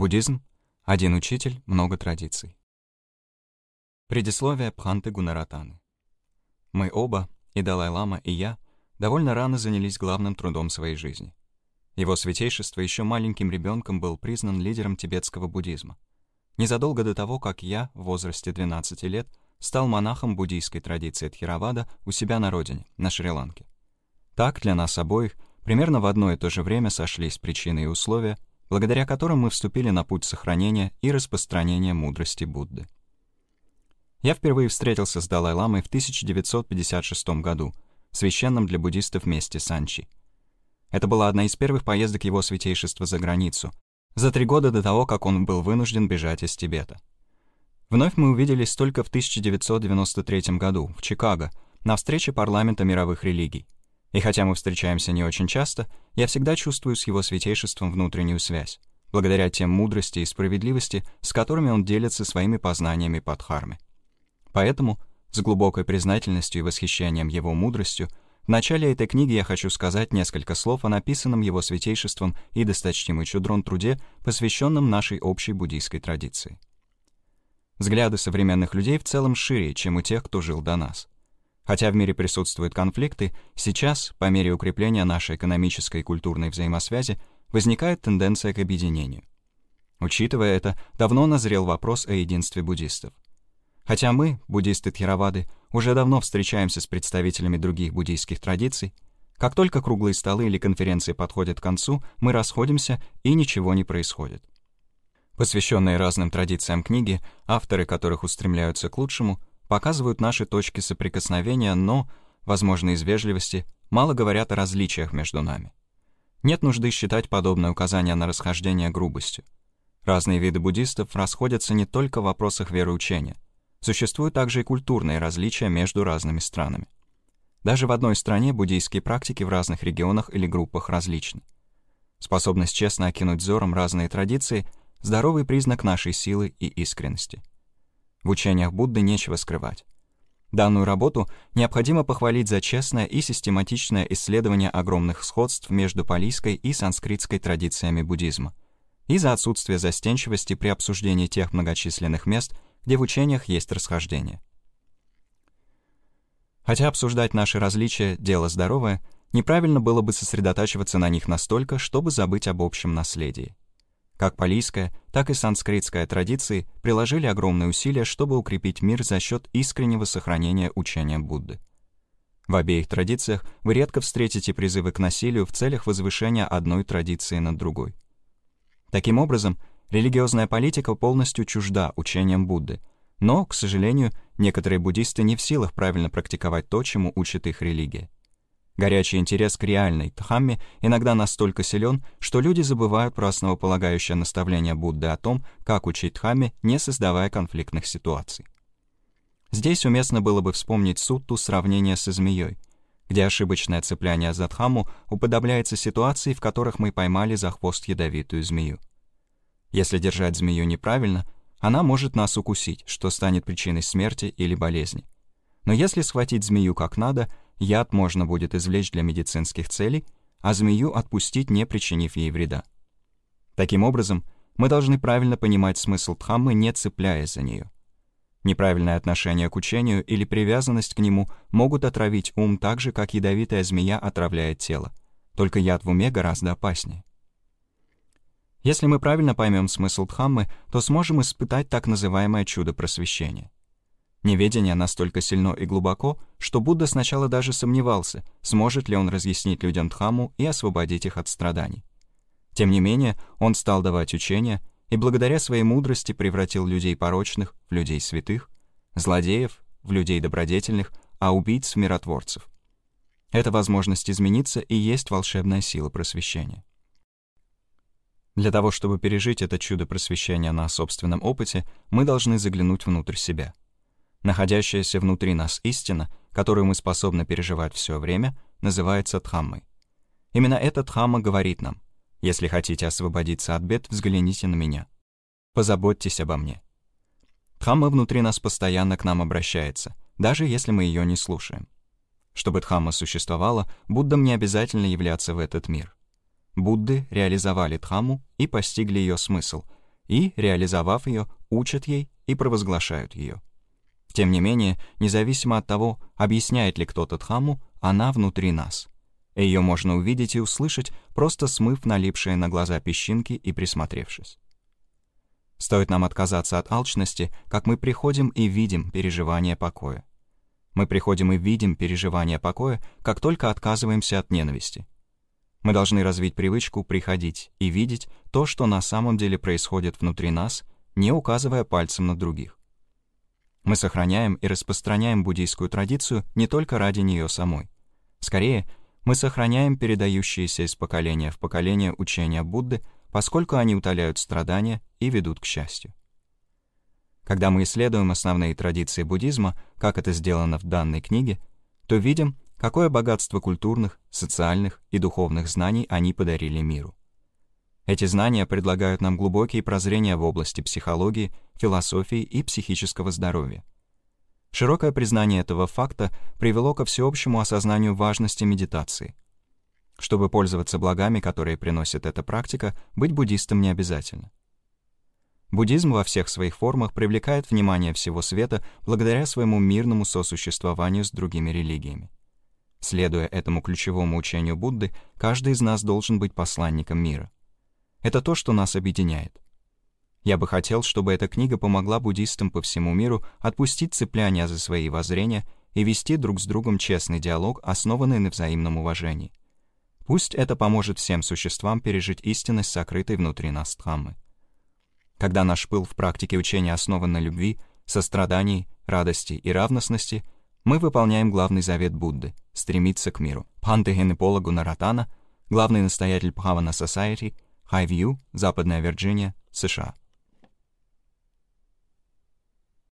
Буддизм — один учитель, много традиций. Предисловие Пханты Гунаратаны. Мы оба, и Далай-Лама, и я, довольно рано занялись главным трудом своей жизни. Его святейшество еще маленьким ребенком был признан лидером тибетского буддизма. Незадолго до того, как я, в возрасте 12 лет, стал монахом буддийской традиции Тхировада у себя на родине, на Шри-Ланке. Так для нас обоих примерно в одно и то же время сошлись причины и условия, благодаря которым мы вступили на путь сохранения и распространения мудрости Будды. Я впервые встретился с Далай-ламой в 1956 году, священном для буддистов месте Санчи. Это была одна из первых поездок его святейшества за границу, за три года до того, как он был вынужден бежать из Тибета. Вновь мы увиделись только в 1993 году, в Чикаго, на встрече парламента мировых религий. И хотя мы встречаемся не очень часто, я всегда чувствую с его святейшеством внутреннюю связь, благодаря тем мудрости и справедливости, с которыми он делится своими познаниями под Дхарме. Поэтому, с глубокой признательностью и восхищением его мудростью, в начале этой книги я хочу сказать несколько слов о написанном его святейшеством и досточтимый Чудрон труде, посвященном нашей общей буддийской традиции. Взгляды современных людей в целом шире, чем у тех, кто жил до нас. Хотя в мире присутствуют конфликты, сейчас, по мере укрепления нашей экономической и культурной взаимосвязи, возникает тенденция к объединению. Учитывая это, давно назрел вопрос о единстве буддистов. Хотя мы, буддисты Тхировады, уже давно встречаемся с представителями других буддийских традиций, как только круглые столы или конференции подходят к концу, мы расходимся, и ничего не происходит. Посвященные разным традициям книги, авторы которых устремляются к лучшему, показывают наши точки соприкосновения, но, возможно, из вежливости, мало говорят о различиях между нами. Нет нужды считать подобное указание на расхождение грубостью. Разные виды буддистов расходятся не только в вопросах вероучения. Существуют также и культурные различия между разными странами. Даже в одной стране буддийские практики в разных регионах или группах различны. Способность честно окинуть взором разные традиции — здоровый признак нашей силы и искренности. В учениях Будды нечего скрывать. Данную работу необходимо похвалить за честное и систематичное исследование огромных сходств между палийской и санскритской традициями буддизма и за отсутствие застенчивости при обсуждении тех многочисленных мест, где в учениях есть расхождение. Хотя обсуждать наши различия — дело здоровое, неправильно было бы сосредотачиваться на них настолько, чтобы забыть об общем наследии. Как палийская, так и санскритская традиции приложили огромные усилия, чтобы укрепить мир за счет искреннего сохранения учения Будды. В обеих традициях вы редко встретите призывы к насилию в целях возвышения одной традиции над другой. Таким образом, религиозная политика полностью чужда учениям Будды, но, к сожалению, некоторые буддисты не в силах правильно практиковать то, чему учит их религия. Горячий интерес к реальной Дхамме иногда настолько силен, что люди забывают про основополагающее наставление Будды о том, как учить Дхамме, не создавая конфликтных ситуаций. Здесь уместно было бы вспомнить сутту сравнения со змеей, где ошибочное цепляние за Дхамму уподобляется ситуации, в которых мы поймали за хвост ядовитую змею. Если держать змею неправильно, она может нас укусить, что станет причиной смерти или болезни. Но если схватить змею как надо, Яд можно будет извлечь для медицинских целей, а змею отпустить, не причинив ей вреда. Таким образом, мы должны правильно понимать смысл Дхаммы, не цепляясь за нее. Неправильное отношение к учению или привязанность к нему могут отравить ум так же, как ядовитая змея отравляет тело. Только яд в уме гораздо опаснее. Если мы правильно поймем смысл Дхаммы, то сможем испытать так называемое чудо просвещения. Неведение настолько сильно и глубоко, что Будда сначала даже сомневался, сможет ли он разъяснить людям Дхамму и освободить их от страданий. Тем не менее, он стал давать учения и благодаря своей мудрости превратил людей порочных в людей святых, злодеев в людей добродетельных, а убийц в миротворцев. Эта возможность измениться и есть волшебная сила просвещения. Для того, чтобы пережить это чудо просвещения на собственном опыте, мы должны заглянуть внутрь себя — Находящаяся внутри нас истина, которую мы способны переживать все время, называется Дхаммой. Именно эта Дхамма говорит нам, если хотите освободиться от бед, взгляните на меня. Позаботьтесь обо мне. Дхамма внутри нас постоянно к нам обращается, даже если мы ее не слушаем. Чтобы Дхамма существовала, Буддам не обязательно являться в этот мир. Будды реализовали Дхамму и постигли ее смысл, и, реализовав ее, учат ей и провозглашают ее. Тем не менее, независимо от того, объясняет ли кто-то Дхамму, она внутри нас. Ее можно увидеть и услышать, просто смыв налипшие на глаза песчинки и присмотревшись. Стоит нам отказаться от алчности, как мы приходим и видим переживание покоя. Мы приходим и видим переживание покоя, как только отказываемся от ненависти. Мы должны развить привычку приходить и видеть то, что на самом деле происходит внутри нас, не указывая пальцем на других. Мы сохраняем и распространяем буддийскую традицию не только ради нее самой. Скорее, мы сохраняем передающиеся из поколения в поколение учения Будды, поскольку они утоляют страдания и ведут к счастью. Когда мы исследуем основные традиции буддизма, как это сделано в данной книге, то видим, какое богатство культурных, социальных и духовных знаний они подарили миру. Эти знания предлагают нам глубокие прозрения в области психологии, философии и психического здоровья. Широкое признание этого факта привело ко всеобщему осознанию важности медитации. Чтобы пользоваться благами, которые приносит эта практика, быть буддистом не обязательно. Буддизм во всех своих формах привлекает внимание всего света благодаря своему мирному сосуществованию с другими религиями. Следуя этому ключевому учению Будды, каждый из нас должен быть посланником мира. Это то, что нас объединяет. Я бы хотел, чтобы эта книга помогла буддистам по всему миру отпустить цепляния за свои воззрения и вести друг с другом честный диалог, основанный на взаимном уважении. Пусть это поможет всем существам пережить истинность, сокрытой внутри нас Дхаммы. Когда наш пыл в практике учения основан на любви, сострадании, радости и равностности, мы выполняем главный завет Будды — стремиться к миру. Панты Генепола Гунаратана, главный настоятель Бхавана Society, Хайвью, Западная Вирджиния, США.